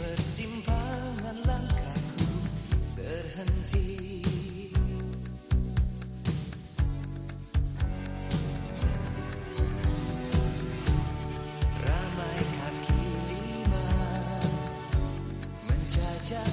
Persimpangan langkahku terhenti. Ramai kaki lima menjajah